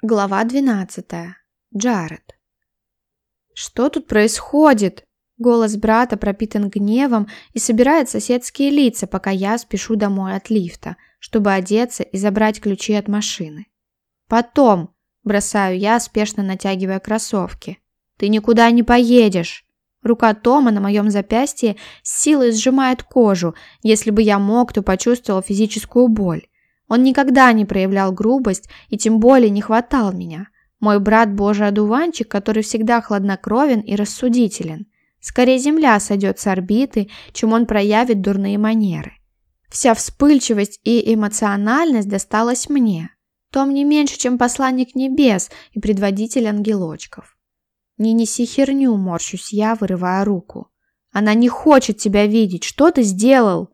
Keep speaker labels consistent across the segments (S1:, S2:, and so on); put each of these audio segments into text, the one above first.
S1: Глава 12. Джаред. Что тут происходит? Голос брата пропитан гневом и собирает соседские лица, пока я спешу домой от лифта, чтобы одеться и забрать ключи от машины. Потом, бросаю я, спешно натягивая кроссовки. Ты никуда не поедешь. Рука Тома на моем запястье с силой сжимает кожу. Если бы я мог, то почувствовал физическую боль. Он никогда не проявлял грубость и тем более не хватал меня. Мой брат божий одуванчик, который всегда хладнокровен и рассудителен. Скорее земля сойдет с орбиты, чем он проявит дурные манеры. Вся вспыльчивость и эмоциональность досталась мне. Том не меньше, чем посланник небес и предводитель ангелочков. «Не неси херню», – морщусь я, вырывая руку. «Она не хочет тебя видеть. Что ты сделал?»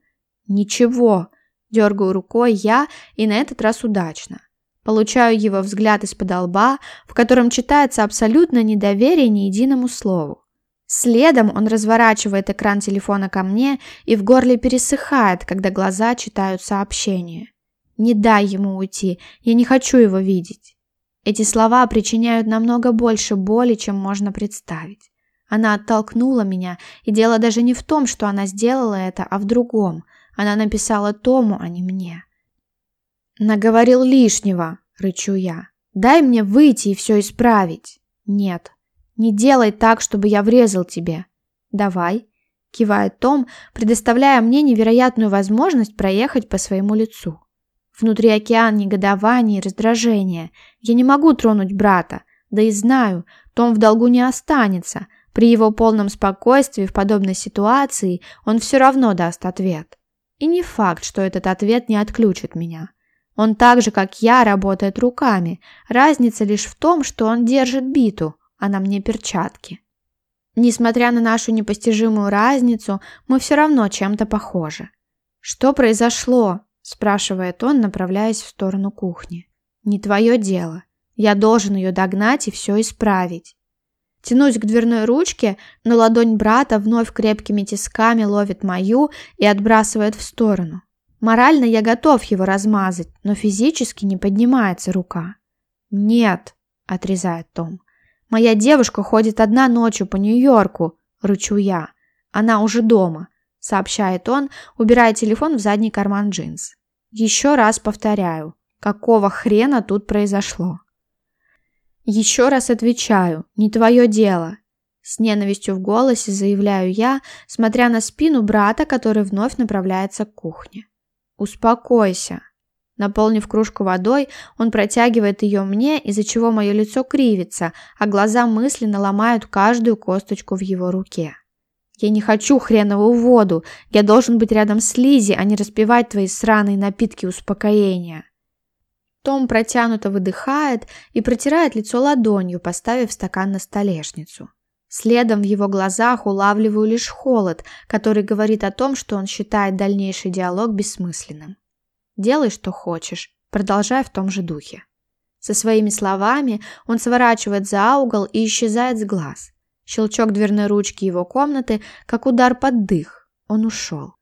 S1: «Ничего», Дергаю рукой я, и на этот раз удачно. Получаю его взгляд из-под лба, в котором читается абсолютно недоверие ни единому слову. Следом он разворачивает экран телефона ко мне и в горле пересыхает, когда глаза читают сообщение. «Не дай ему уйти, я не хочу его видеть». Эти слова причиняют намного больше боли, чем можно представить. Она оттолкнула меня, и дело даже не в том, что она сделала это, а в другом – она написала Тому, а не мне. «Наговорил лишнего», — рычу я. «Дай мне выйти и все исправить». «Нет, не делай так, чтобы я врезал тебе». «Давай», — кивает Том, предоставляя мне невероятную возможность проехать по своему лицу. Внутри океан негодования и раздражения. Я не могу тронуть брата, да и знаю, Том в долгу не останется. При его полном спокойствии в подобной ситуации он все равно даст ответ. И не факт, что этот ответ не отключит меня. Он так же, как я, работает руками. Разница лишь в том, что он держит биту, а на мне перчатки. Несмотря на нашу непостижимую разницу, мы все равно чем-то похожи. «Что произошло?» – спрашивает он, направляясь в сторону кухни. «Не твое дело. Я должен ее догнать и все исправить». Тянусь к дверной ручке, но ладонь брата вновь крепкими тисками ловит мою и отбрасывает в сторону. Морально я готов его размазать, но физически не поднимается рука. «Нет», — отрезает Том. «Моя девушка ходит одна ночью по Нью-Йорку», — рычу я. «Она уже дома», — сообщает он, убирая телефон в задний карман джинс. «Еще раз повторяю, какого хрена тут произошло?» «Еще раз отвечаю, не твое дело!» С ненавистью в голосе заявляю я, смотря на спину брата, который вновь направляется к кухне. «Успокойся!» Наполнив кружку водой, он протягивает ее мне, из-за чего мое лицо кривится, а глаза мысленно ломают каждую косточку в его руке. «Я не хочу хреновую воду! Я должен быть рядом с Лизи, а не распивать твои сраные напитки успокоения!» Том протянуто выдыхает и протирает лицо ладонью, поставив стакан на столешницу. Следом в его глазах улавливаю лишь холод, который говорит о том, что он считает дальнейший диалог бессмысленным. «Делай, что хочешь», продолжая в том же духе. Со своими словами он сворачивает за угол и исчезает с глаз. Щелчок дверной ручки его комнаты, как удар под дых. Он ушел.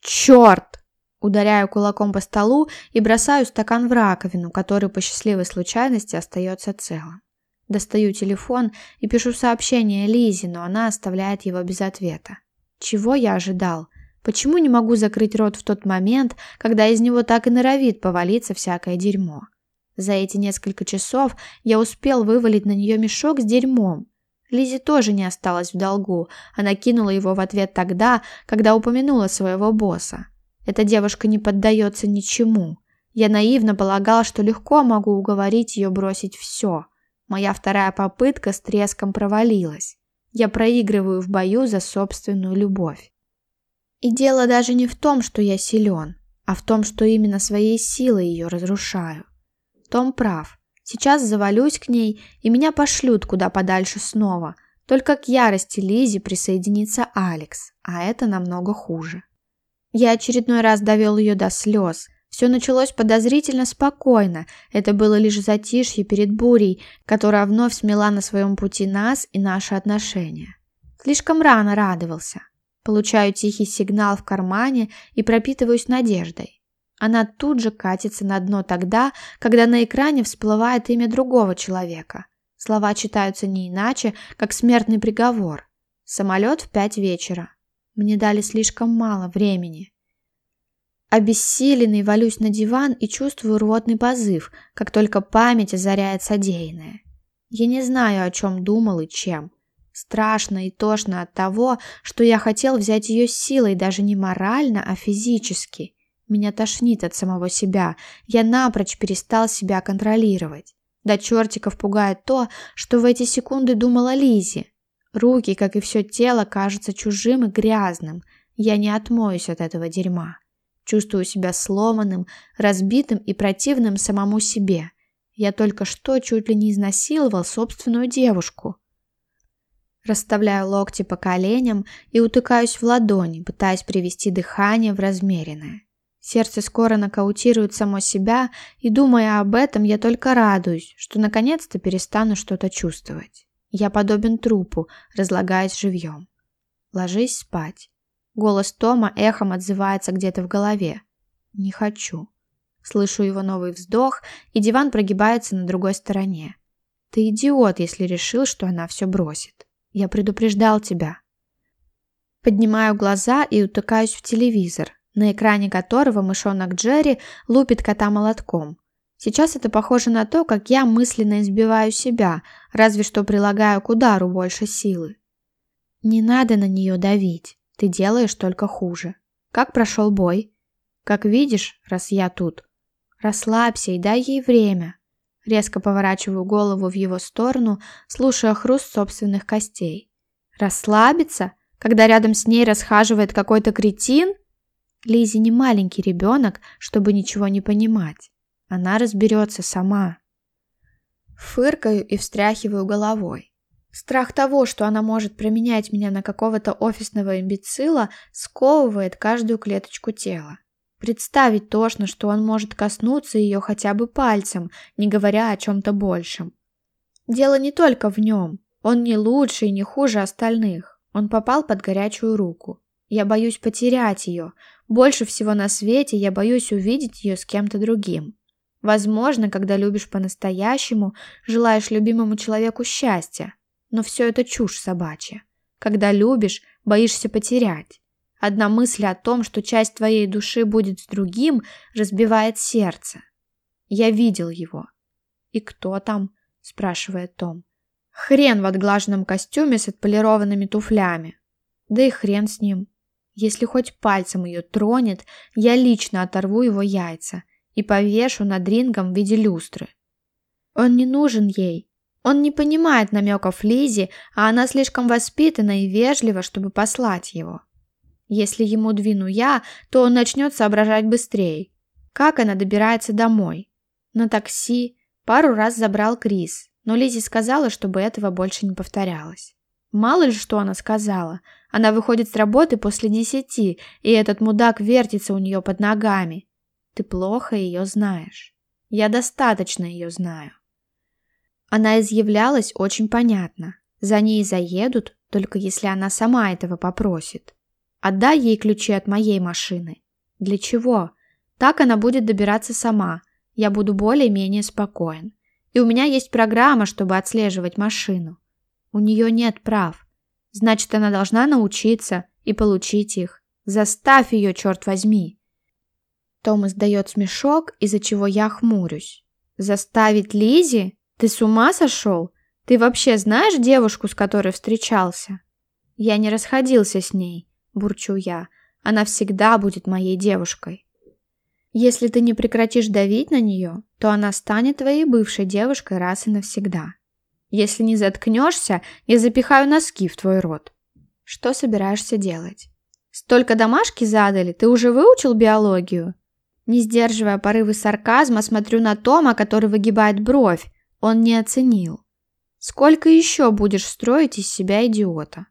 S1: «Черт!» Ударяю кулаком по столу и бросаю стакан в раковину, который по счастливой случайности остается целым. Достаю телефон и пишу сообщение Лизе, но она оставляет его без ответа. Чего я ожидал? Почему не могу закрыть рот в тот момент, когда из него так и норовит повалиться всякое дерьмо? За эти несколько часов я успел вывалить на нее мешок с дерьмом. Лизе тоже не осталась в долгу. Она кинула его в ответ тогда, когда упомянула своего босса. Эта девушка не поддается ничему. Я наивно полагал, что легко могу уговорить ее бросить все. Моя вторая попытка с треском провалилась. Я проигрываю в бою за собственную любовь. И дело даже не в том, что я силен, а в том, что именно своей силой ее разрушаю. Том прав. Сейчас завалюсь к ней, и меня пошлют куда подальше снова. Только к ярости Лизи присоединится Алекс, а это намного хуже. Я очередной раз довел ее до слез. Все началось подозрительно спокойно. Это было лишь затишье перед бурей, которая вновь смела на своем пути нас и наши отношения. Слишком рано радовался. Получаю тихий сигнал в кармане и пропитываюсь надеждой. Она тут же катится на дно тогда, когда на экране всплывает имя другого человека. Слова читаются не иначе, как смертный приговор. Самолет в пять вечера. Мне дали слишком мало времени. Обессиленный валюсь на диван и чувствую рвотный позыв, как только память озаряет содеянное. Я не знаю, о чем думал и чем. Страшно и тошно от того, что я хотел взять ее силой даже не морально, а физически. Меня тошнит от самого себя. Я напрочь перестал себя контролировать. До чертиков пугает то, что в эти секунды думала Лизи. Руки, как и все тело, кажутся чужим и грязным. Я не отмоюсь от этого дерьма. Чувствую себя сломанным, разбитым и противным самому себе. Я только что чуть ли не изнасиловал собственную девушку. Расставляю локти по коленям и утыкаюсь в ладони, пытаясь привести дыхание в размеренное. Сердце скоро нокаутирует само себя, и, думая об этом, я только радуюсь, что наконец-то перестану что-то чувствовать. Я подобен трупу, разлагаясь живьем. Ложись спать. Голос Тома эхом отзывается где-то в голове. Не хочу. Слышу его новый вздох, и диван прогибается на другой стороне. Ты идиот, если решил, что она все бросит. Я предупреждал тебя. Поднимаю глаза и утыкаюсь в телевизор, на экране которого мышонок Джерри лупит кота молотком. Сейчас это похоже на то, как я мысленно избиваю себя, разве что прилагаю к удару больше силы. Не надо на нее давить, ты делаешь только хуже. Как прошел бой? Как видишь, раз я тут. Расслабься и дай ей время. Резко поворачиваю голову в его сторону, слушая хруст собственных костей. Расслабиться, когда рядом с ней расхаживает какой-то кретин? Лизи не маленький ребенок, чтобы ничего не понимать. Она разберется сама. Фыркаю и встряхиваю головой. Страх того, что она может променять меня на какого-то офисного имбецила, сковывает каждую клеточку тела. Представить тошно, что он может коснуться ее хотя бы пальцем, не говоря о чем-то большем. Дело не только в нем. Он не лучше и не хуже остальных. Он попал под горячую руку. Я боюсь потерять ее. Больше всего на свете я боюсь увидеть ее с кем-то другим. Возможно, когда любишь по-настоящему, желаешь любимому человеку счастья. Но все это чушь собачья. Когда любишь, боишься потерять. Одна мысль о том, что часть твоей души будет с другим, разбивает сердце. Я видел его. «И кто там?» – спрашивает Том. «Хрен в отглаженном костюме с отполированными туфлями. Да и хрен с ним. Если хоть пальцем ее тронет, я лично оторву его яйца и повешу над рингом в виде люстры. Он не нужен ей. Он не понимает намеков Лизи, а она слишком воспитана и вежлива, чтобы послать его. Если ему двину я, то он начнет соображать быстрее. Как она добирается домой? На такси. Пару раз забрал Крис, но Лизи сказала, чтобы этого больше не повторялось. Мало ли, что она сказала. Она выходит с работы после десяти, и этот мудак вертится у нее под ногами. Ты плохо ее знаешь. Я достаточно ее знаю. Она изъявлялась очень понятно. За ней заедут, только если она сама этого попросит. Отдай ей ключи от моей машины. Для чего? Так она будет добираться сама. Я буду более-менее спокоен. И у меня есть программа, чтобы отслеживать машину. У нее нет прав. Значит, она должна научиться и получить их. Заставь ее, черт возьми. Том издает смешок, из-за чего я хмурюсь. Заставить Лизи? Ты с ума сошел? Ты вообще знаешь девушку, с которой встречался? Я не расходился с ней, бурчу я. Она всегда будет моей девушкой. Если ты не прекратишь давить на нее, то она станет твоей бывшей девушкой раз и навсегда. Если не заткнешься, я запихаю носки в твой рот. Что собираешься делать? Столько домашки задали, ты уже выучил биологию? Не сдерживая порывы сарказма, смотрю на Тома, который выгибает бровь. Он не оценил. Сколько еще будешь строить из себя идиота?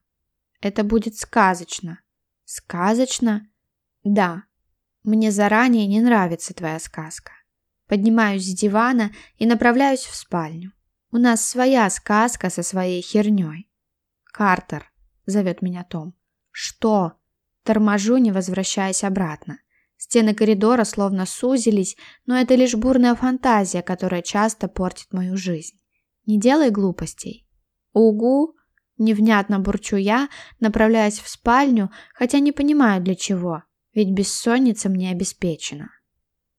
S1: Это будет сказочно. Сказочно? Да. Мне заранее не нравится твоя сказка. Поднимаюсь с дивана и направляюсь в спальню. У нас своя сказка со своей херней. Картер, зовет меня Том. Что? Торможу, не возвращаясь обратно. Стены коридора словно сузились, но это лишь бурная фантазия, которая часто портит мою жизнь. Не делай глупостей. Угу, невнятно бурчу я, направляясь в спальню, хотя не понимаю для чего, ведь бессонница мне обеспечена.